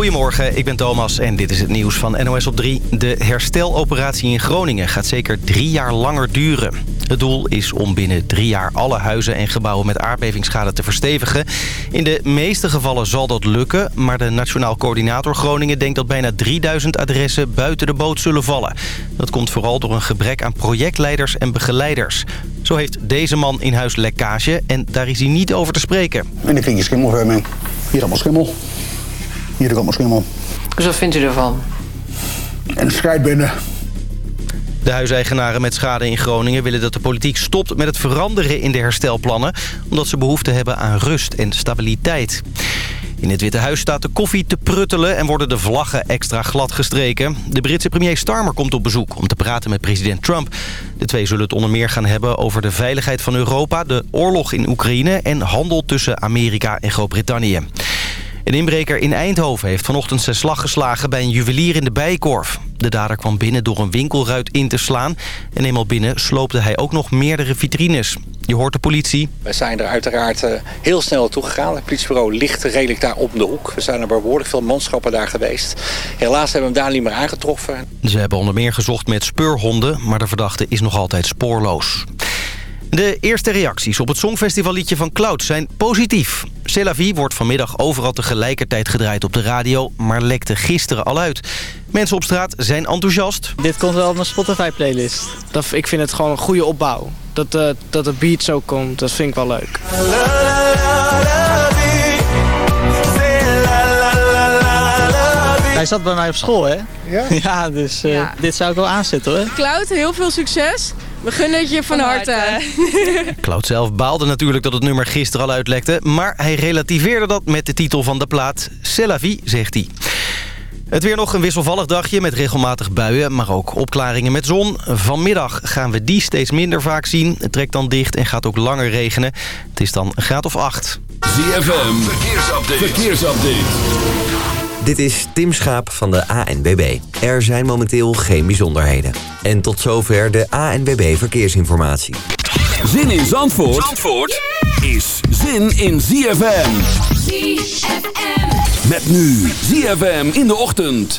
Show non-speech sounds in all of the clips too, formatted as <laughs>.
Goedemorgen, ik ben Thomas en dit is het nieuws van NOS op 3. De hersteloperatie in Groningen gaat zeker drie jaar langer duren. Het doel is om binnen drie jaar alle huizen en gebouwen met aardbevingsschade te verstevigen. In de meeste gevallen zal dat lukken, maar de Nationaal Coördinator Groningen denkt dat bijna 3000 adressen buiten de boot zullen vallen. Dat komt vooral door een gebrek aan projectleiders en begeleiders. Zo heeft deze man in huis lekkage en daar is hij niet over te spreken. En ik ging je schimmelverming. Hier allemaal schimmel. Hier allemaal schimmel. Dus wat vindt u ervan? En strijd binnen. De huiseigenaren met schade in Groningen willen dat de politiek stopt met het veranderen in de herstelplannen... omdat ze behoefte hebben aan rust en stabiliteit. In het Witte Huis staat de koffie te pruttelen en worden de vlaggen extra glad gestreken. De Britse premier Starmer komt op bezoek om te praten met president Trump. De twee zullen het onder meer gaan hebben over de veiligheid van Europa... de oorlog in Oekraïne en handel tussen Amerika en Groot-Brittannië. Een inbreker in Eindhoven heeft vanochtend zijn slag geslagen bij een juwelier in de Bijkorf. De dader kwam binnen door een winkelruit in te slaan. En eenmaal binnen sloopte hij ook nog meerdere vitrines. Je hoort de politie. We zijn er uiteraard eh, heel snel naartoe gegaan. Het politiebureau ligt redelijk daar op de hoek. We zijn er behoorlijk veel manschappen daar geweest. Helaas hebben we hem daar niet meer aangetroffen. Ze hebben onder meer gezocht met speurhonden, maar de verdachte is nog altijd spoorloos. De eerste reacties op het Songfestivalliedje van Cloud zijn positief. C'est wordt vanmiddag overal tegelijkertijd gedraaid op de radio... maar lekte gisteren al uit. Mensen op straat zijn enthousiast. Dit komt wel op mijn Spotify-playlist. Ik vind het gewoon een goede opbouw. Dat, uh, dat de beat zo komt, dat vind ik wel leuk. Hij zat bij mij op school, hè? Ja? <laughs> Ja, dus uh, ja. dit zou ik wel aanzetten, hoor. Cloud, heel veel succes. We gunnen het je van, van harte. harte. <laughs> Cloud zelf baalde natuurlijk dat het nummer gisteren al uitlekte... maar hij relativeerde dat met de titel van de plaat. C'est la vie, zegt hij. Het weer nog een wisselvallig dagje met regelmatig buien, maar ook opklaringen met zon. Vanmiddag gaan we die steeds minder vaak zien. Het trekt dan dicht en gaat ook langer regenen. Het is dan een graad of acht. ZFM, verkeersupdate. verkeersupdate. Dit is Tim Schaap van de ANBB. Er zijn momenteel geen bijzonderheden. En tot zover de ANBB Verkeersinformatie. Zin in Zandvoort, Zandvoort is zin in ZFM. ZFM. Met nu ZFM in de ochtend.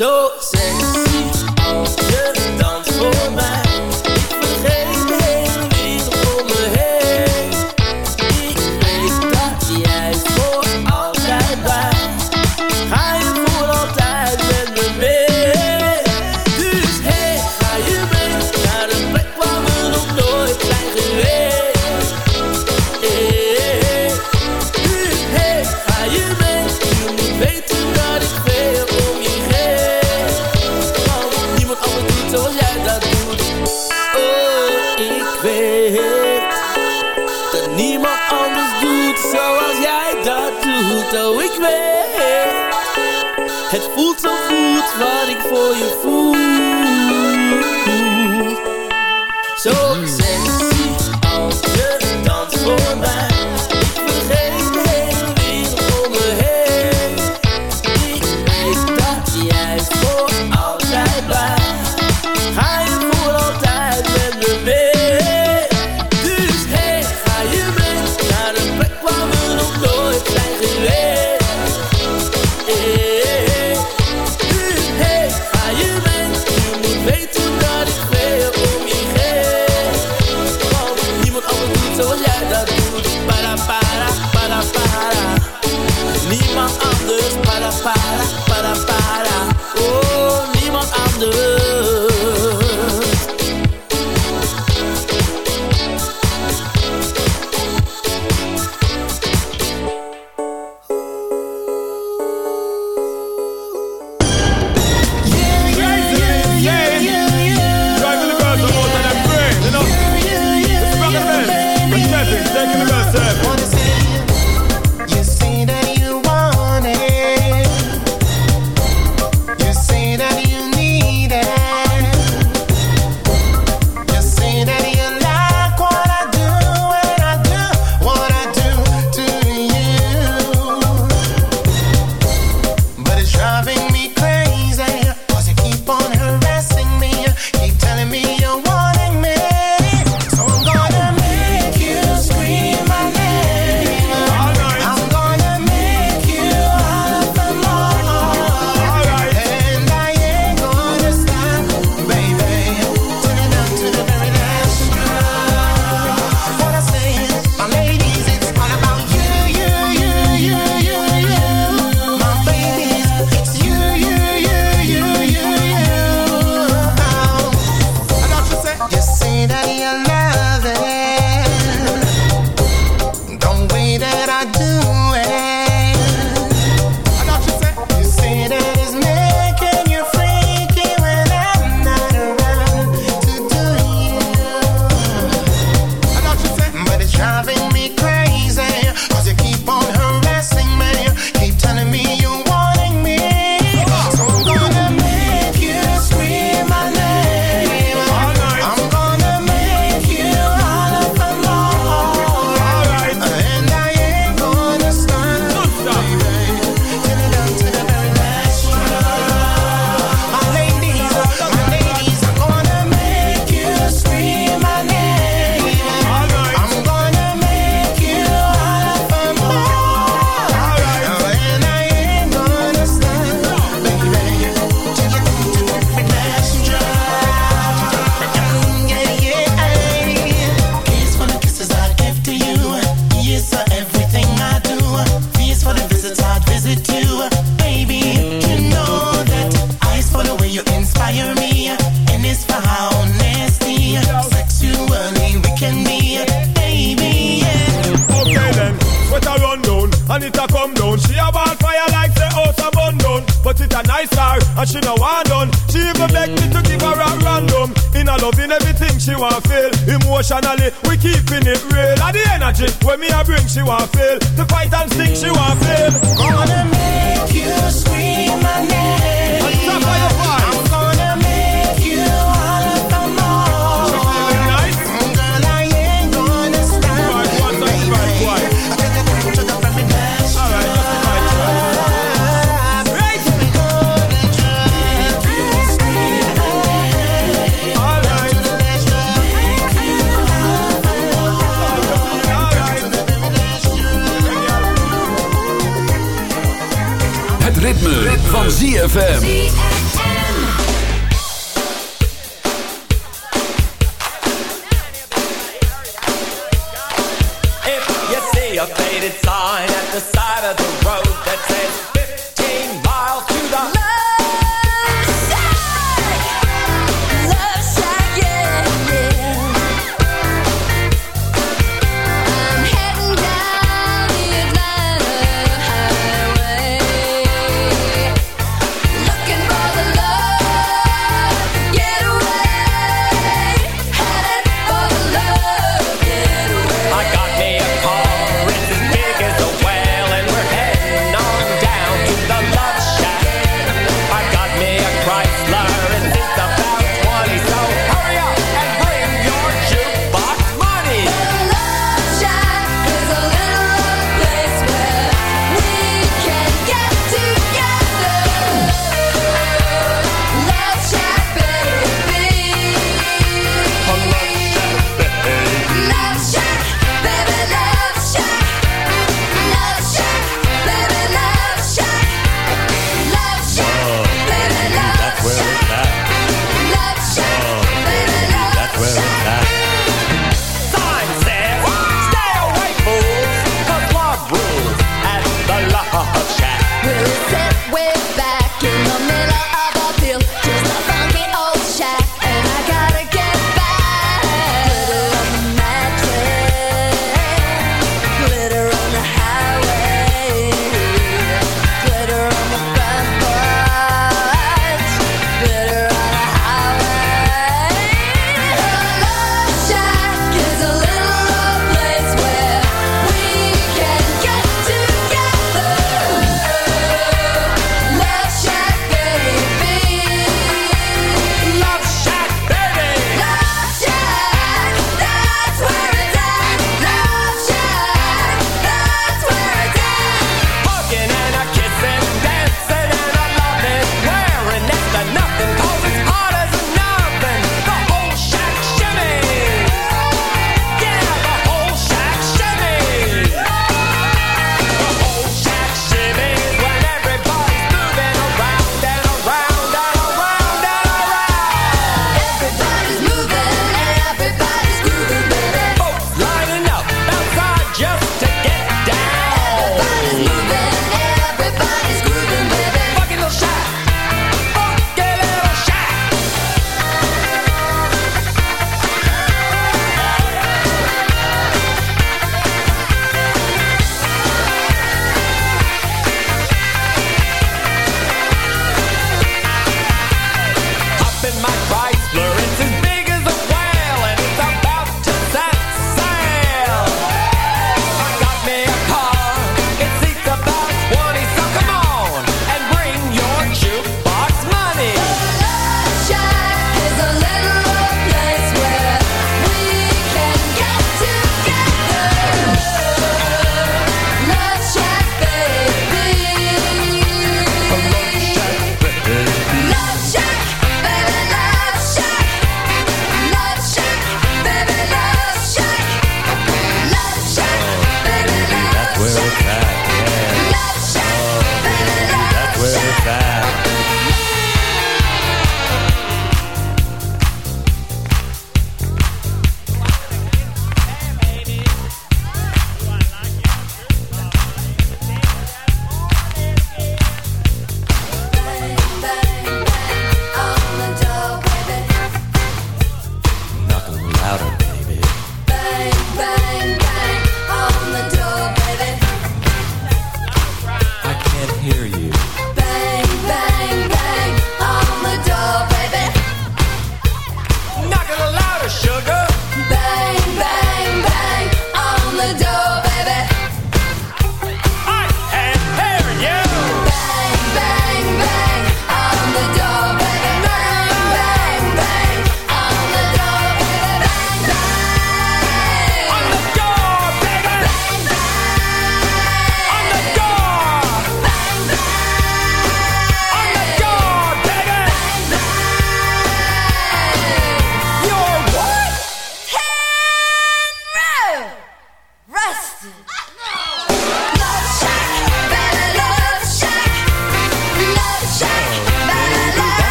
So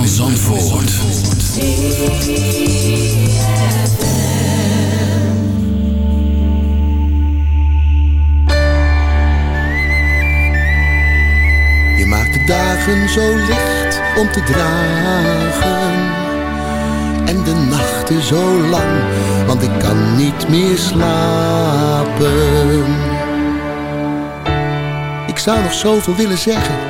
van Zandvoort. Je maakt de dagen zo licht om te dragen. En de nachten zo lang, want ik kan niet meer slapen. Ik zou nog zoveel willen zeggen,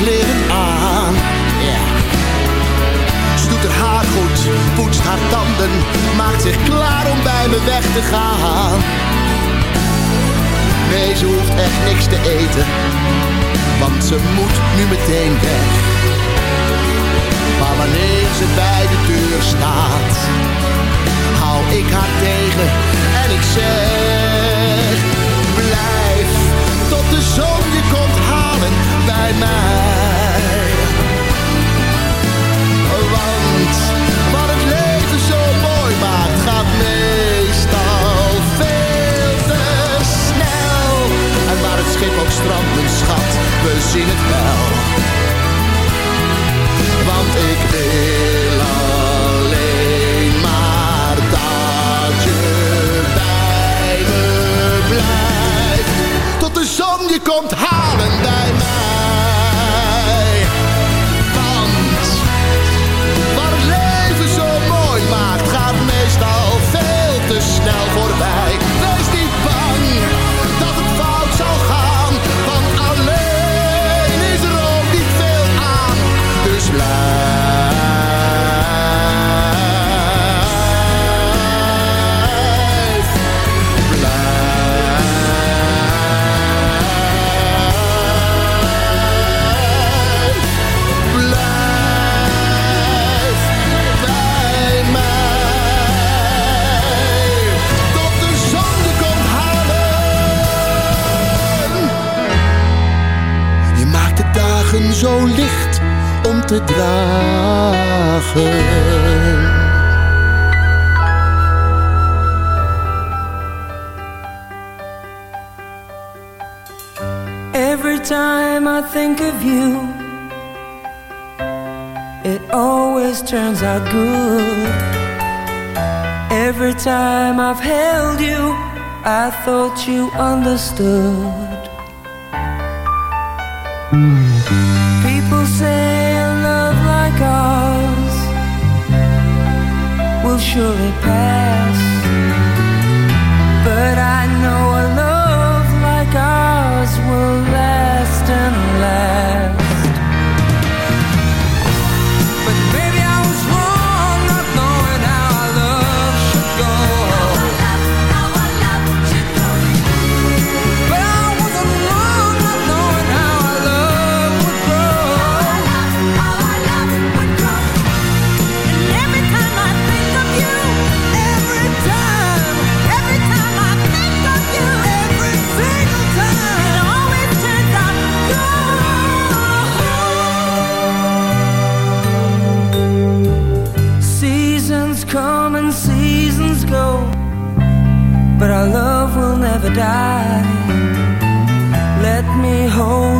kleren aan. Ze doet haar haar goed, poetst haar tanden, maakt zich klaar om bij me weg te gaan. Nee, ze hoeft echt niks te eten, want ze moet nu meteen weg. Maar wanneer ze bij de deur staat, People say a love like ours will surely pass. But I know a love like ours will last and die. Let me hold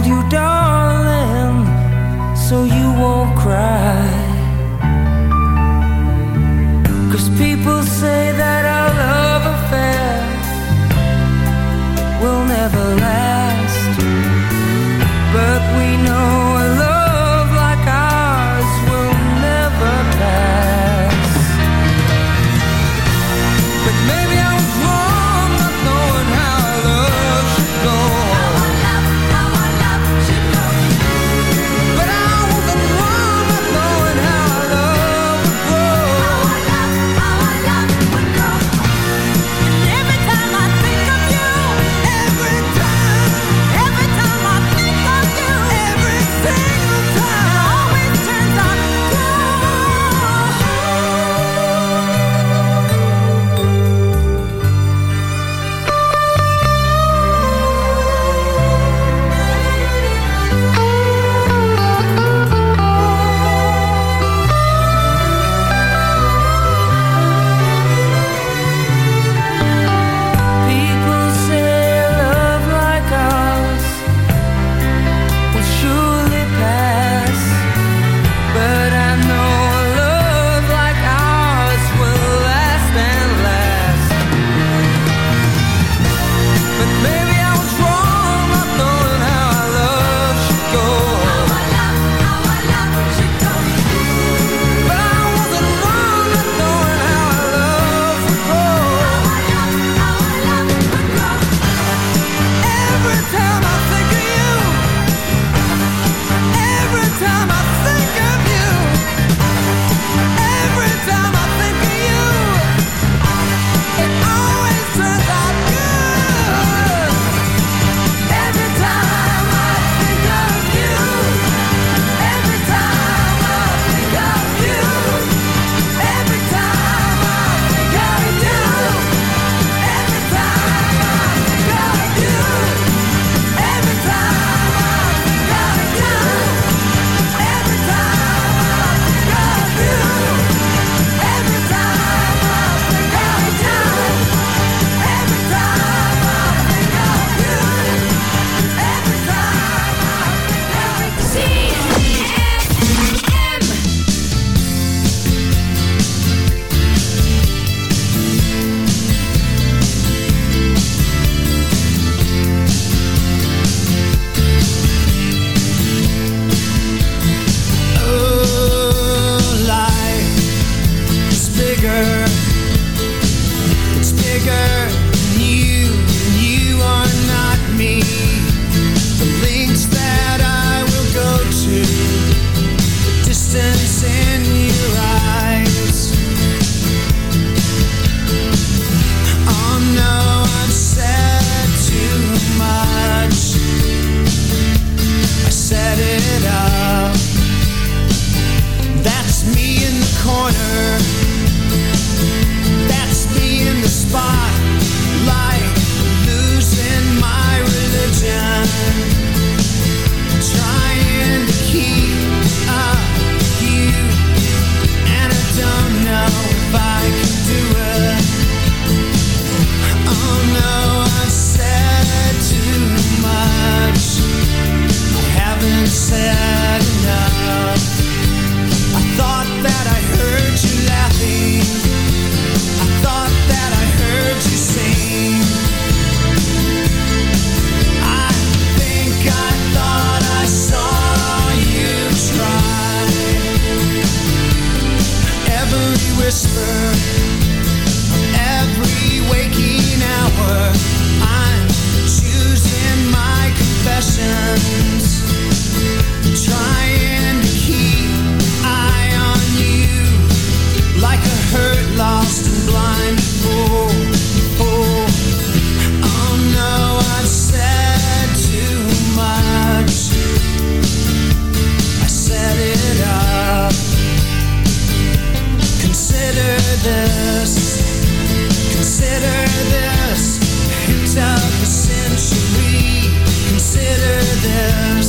this. Consider this. Hint of century. Consider this.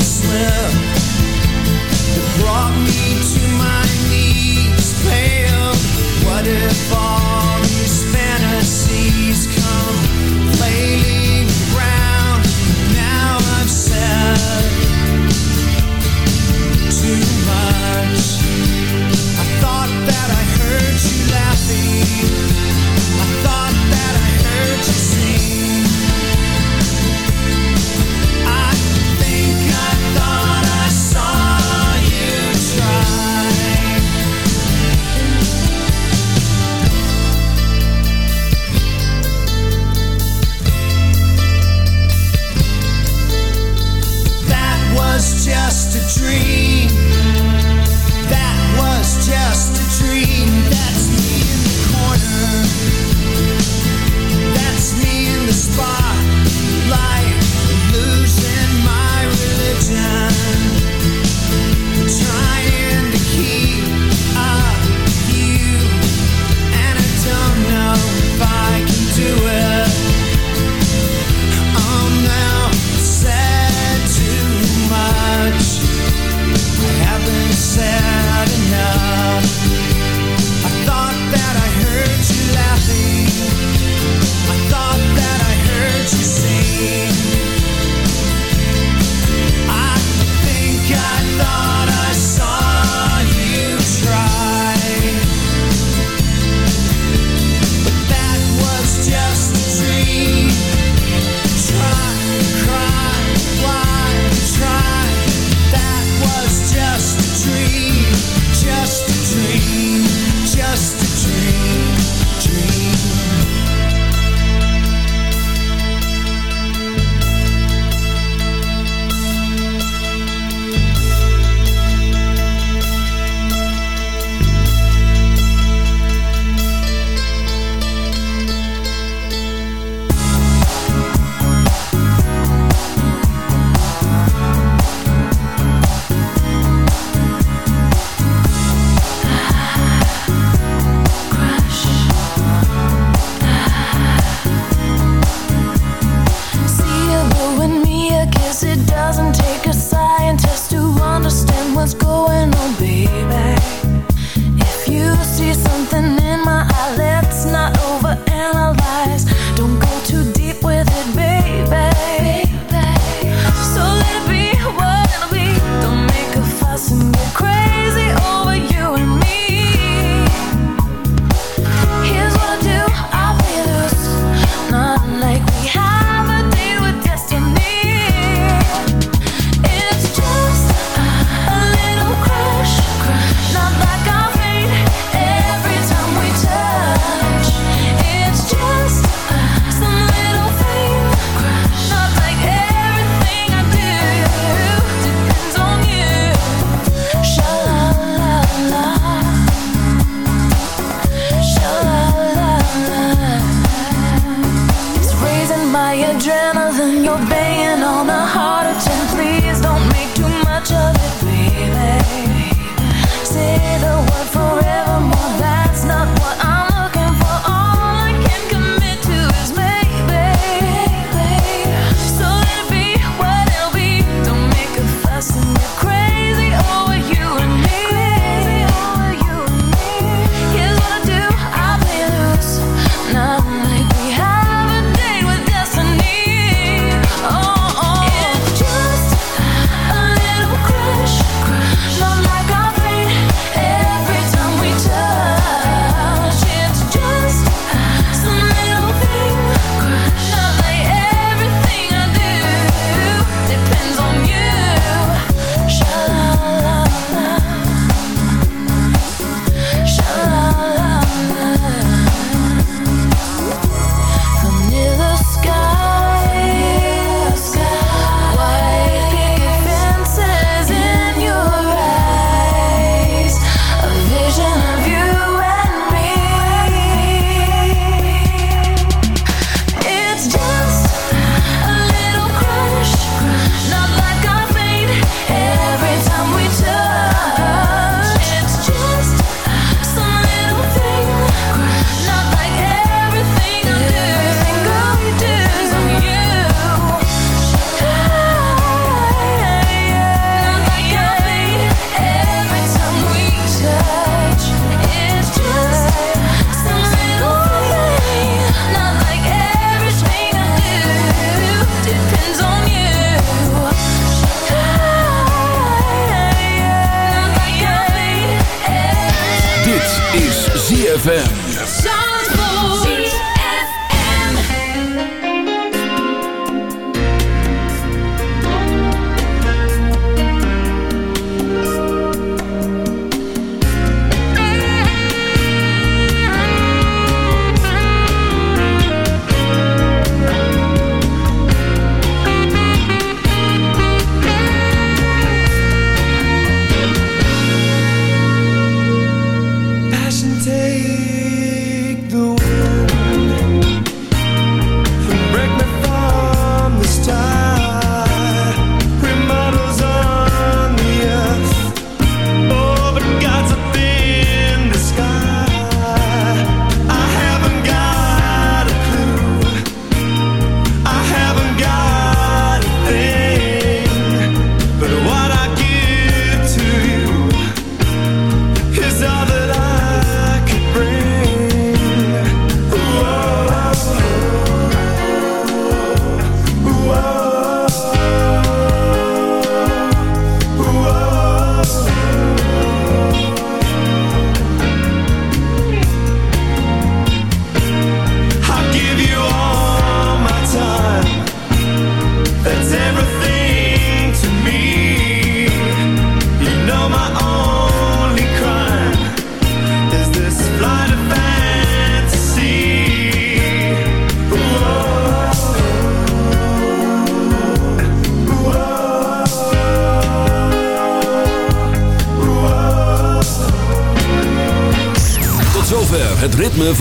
Slip that brought me to my knees.